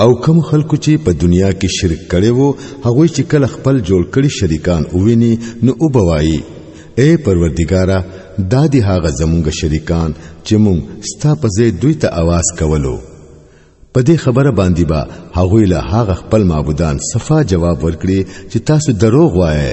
او کم خلکو چې په دنیا کې شرک کړي وو هغه چې کله خپل جوړ کړي شریکان وویني نو او بوایي اے پروردګارا دا دی هغه زمونږ شریکان چې مونږ ستا په ځای دوی ته आवाज کولو په دې خبره باندې با هغه له هغه خپل معبودان صفا جواب ورکړي چې تاسو دروغ وایئ